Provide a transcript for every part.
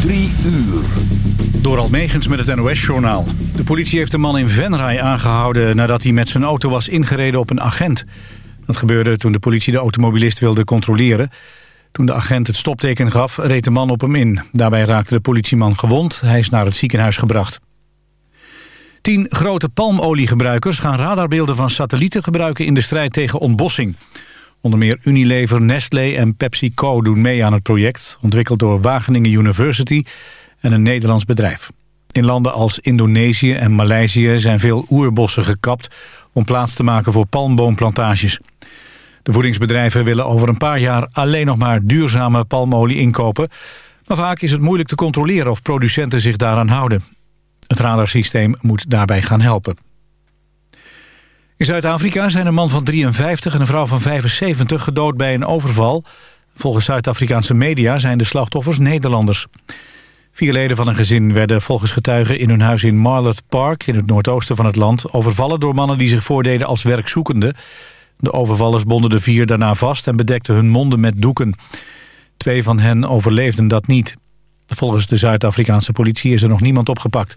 Drie uur. Door Almegens met het NOS-journaal. De politie heeft een man in Venray aangehouden... nadat hij met zijn auto was ingereden op een agent. Dat gebeurde toen de politie de automobilist wilde controleren. Toen de agent het stopteken gaf, reed de man op hem in. Daarbij raakte de politieman gewond. Hij is naar het ziekenhuis gebracht. Tien grote palmoliegebruikers gaan radarbeelden van satellieten gebruiken... in de strijd tegen ontbossing. Onder meer Unilever, Nestlé en PepsiCo doen mee aan het project... ontwikkeld door Wageningen University en een Nederlands bedrijf. In landen als Indonesië en Maleisië zijn veel oerbossen gekapt... om plaats te maken voor palmboomplantages. De voedingsbedrijven willen over een paar jaar alleen nog maar duurzame palmolie inkopen... maar vaak is het moeilijk te controleren of producenten zich daaraan houden. Het radarsysteem moet daarbij gaan helpen. In Zuid-Afrika zijn een man van 53 en een vrouw van 75 gedood bij een overval. Volgens Zuid-Afrikaanse media zijn de slachtoffers Nederlanders. Vier leden van een gezin werden volgens getuigen in hun huis in Marlott Park... in het noordoosten van het land overvallen door mannen die zich voordeden als werkzoekenden. De overvallers bonden de vier daarna vast en bedekten hun monden met doeken. Twee van hen overleefden dat niet. Volgens de Zuid-Afrikaanse politie is er nog niemand opgepakt.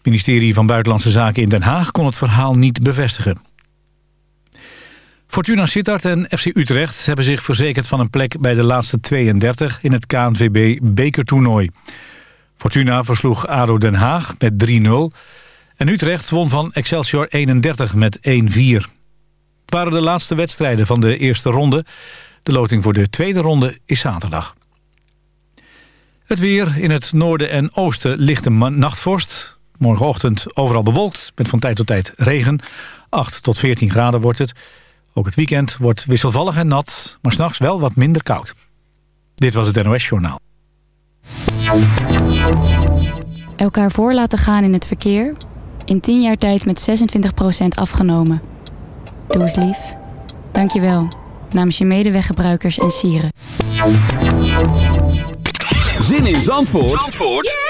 Het ministerie van Buitenlandse Zaken in Den Haag kon het verhaal niet bevestigen. Fortuna Sittard en FC Utrecht hebben zich verzekerd van een plek bij de laatste 32 in het KNVB bekertoernooi. Fortuna versloeg ADO Den Haag met 3-0 en Utrecht won van Excelsior 31 met 1-4. Het waren de laatste wedstrijden van de eerste ronde. De loting voor de tweede ronde is zaterdag. Het weer in het noorden en oosten ligt een nachtvorst. Morgenochtend overal bewolkt, met van tijd tot tijd regen. 8 tot 14 graden wordt het. Ook het weekend wordt wisselvallig en nat, maar s'nachts wel wat minder koud. Dit was het NOS Journaal. Elkaar voor laten gaan in het verkeer. In 10 jaar tijd met 26% afgenomen. Doe eens lief. Dank je wel. Namens je medeweggebruikers en sieren. Zin in Zandvoort, Zandvoort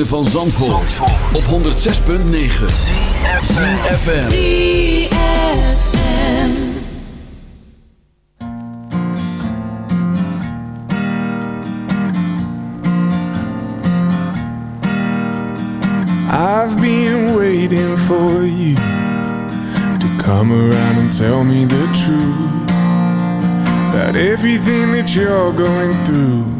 Ritme van Zandvoort, op 106.9 CFFM I've been waiting for you To come around and tell me the truth About everything that you're going through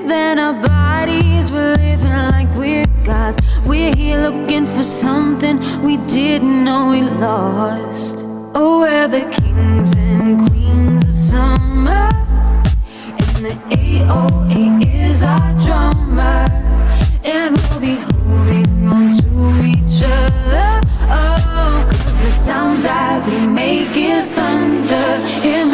than our bodies, we're living like we're gods. We're here looking for something we didn't know we lost. Oh, we're the kings and queens of summer. And the AOA is our drummer. And we'll be holding on to each other. Oh, cause the sound that we make is thunder. It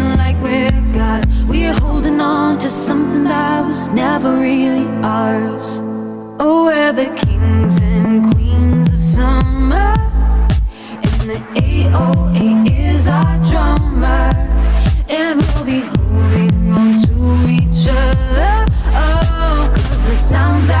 on to something that was never really ours. Oh, we're the kings and queens of summer. And the AOA is our drummer. And we'll be holding on to each other. Oh, cause the sound that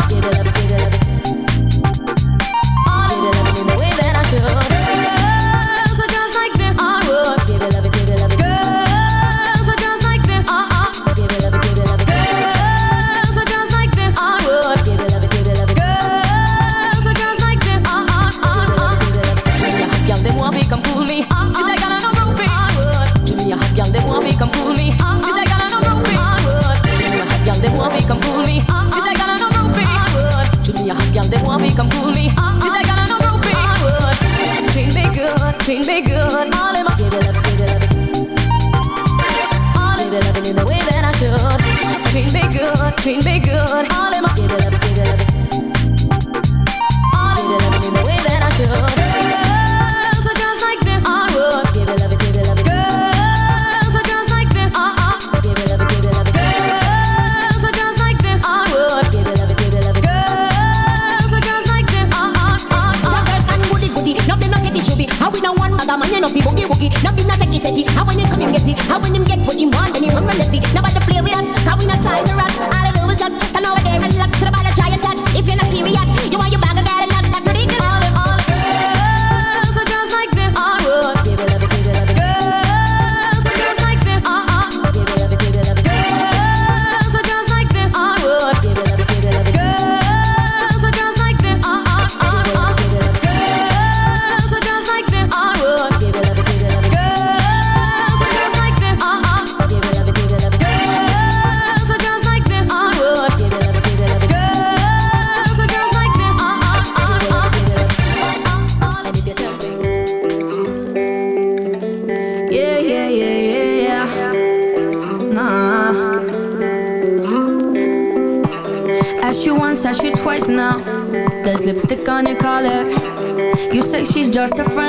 just a friend.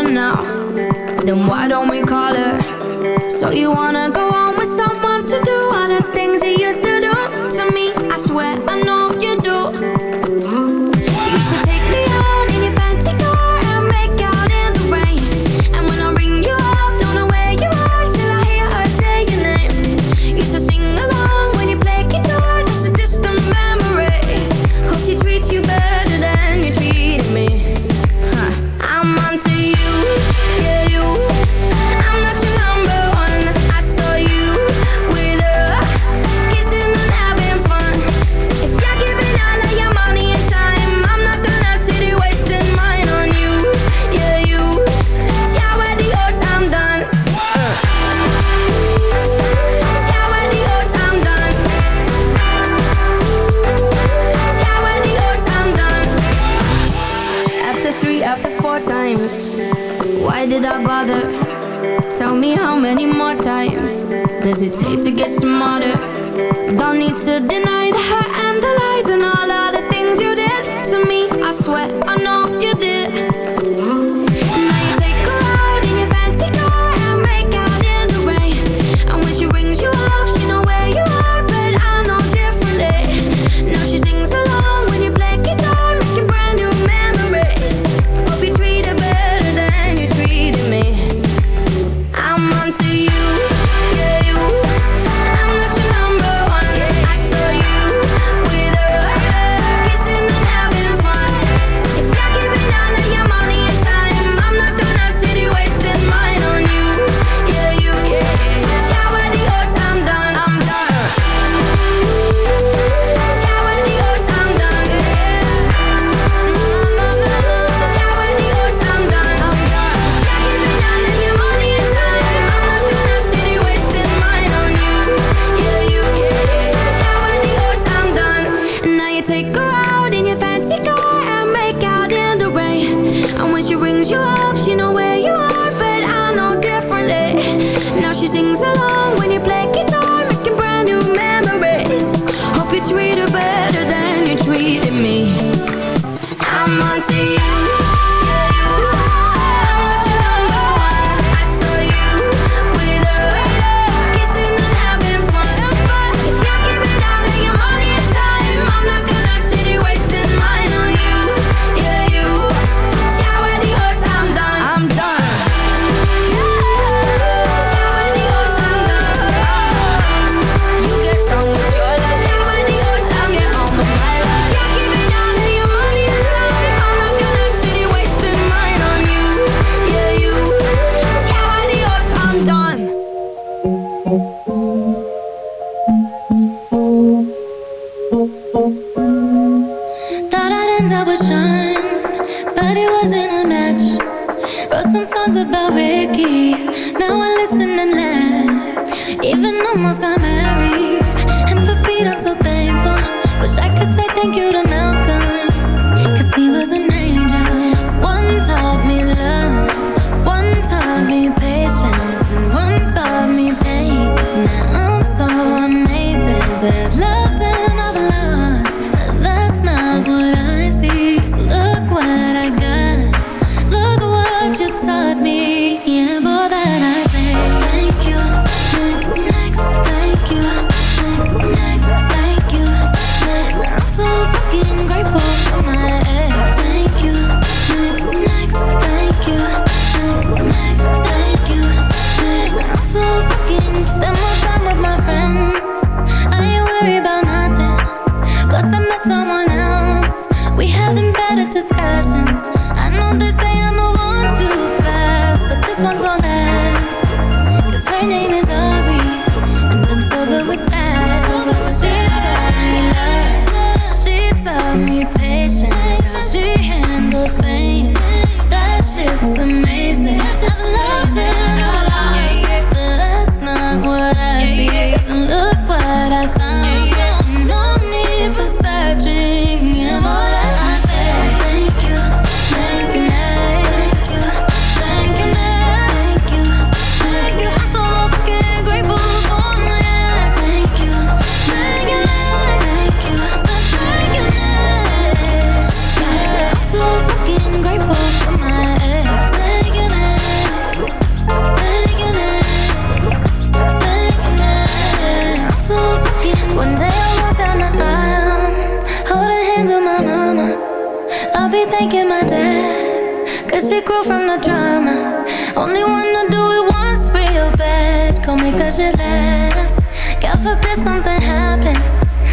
Only wanna do it once real bad. Call me that shit last. God forbid something happens.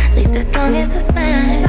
At least that song is a smash.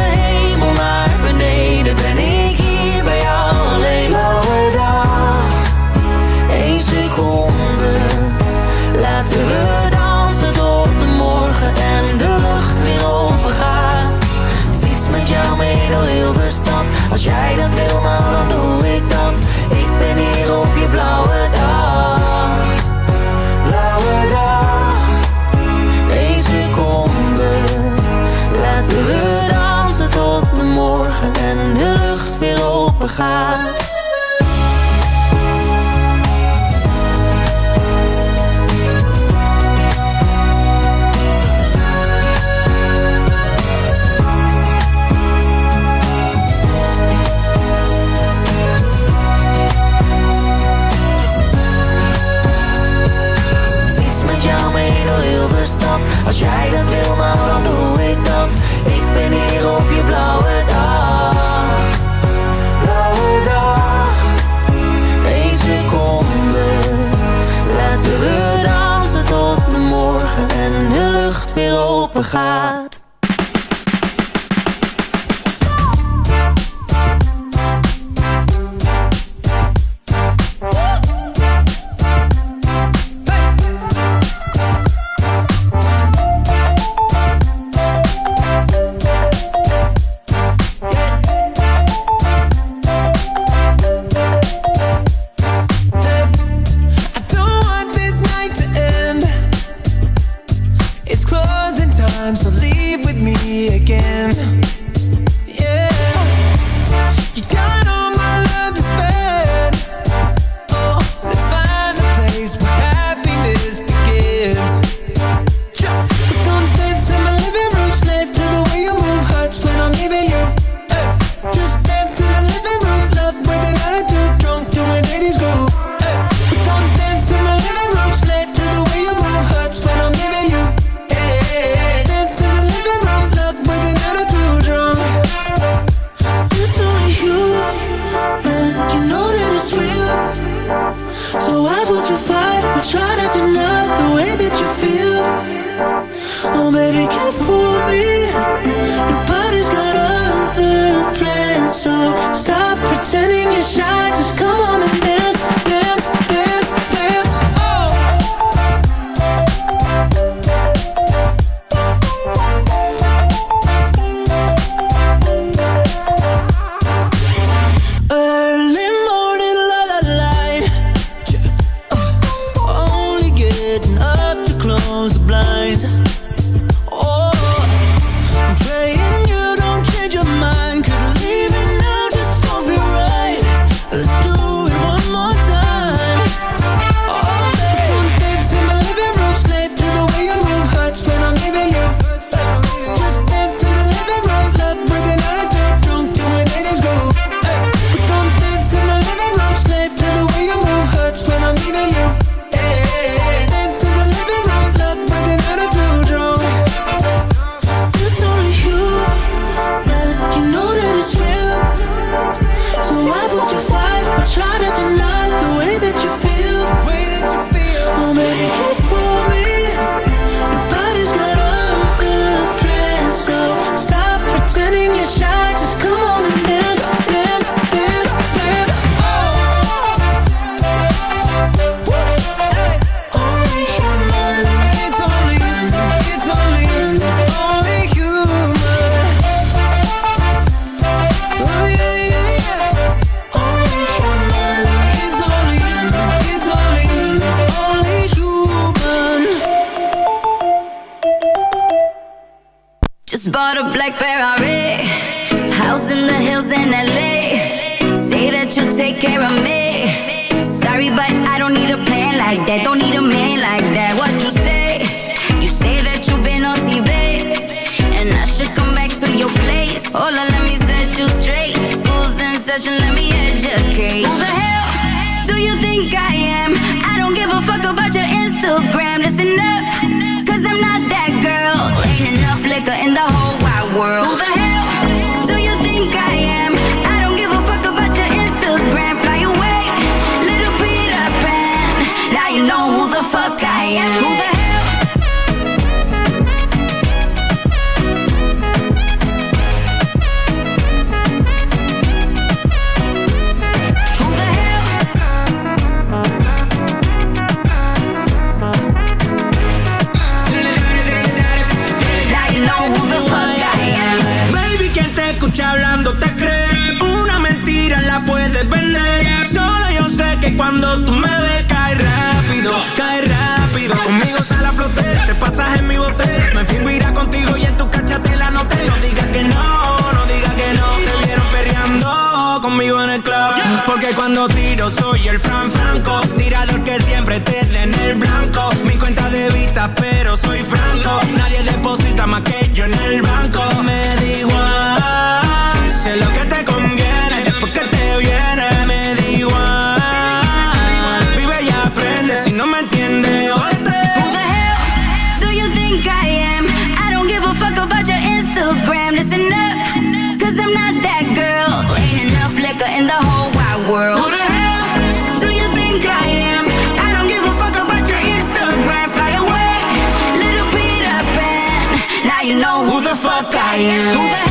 gaat. el blanco. Mi cuenta de vista, pero soy franco. Nadie deposita más que yo en el banco. crying.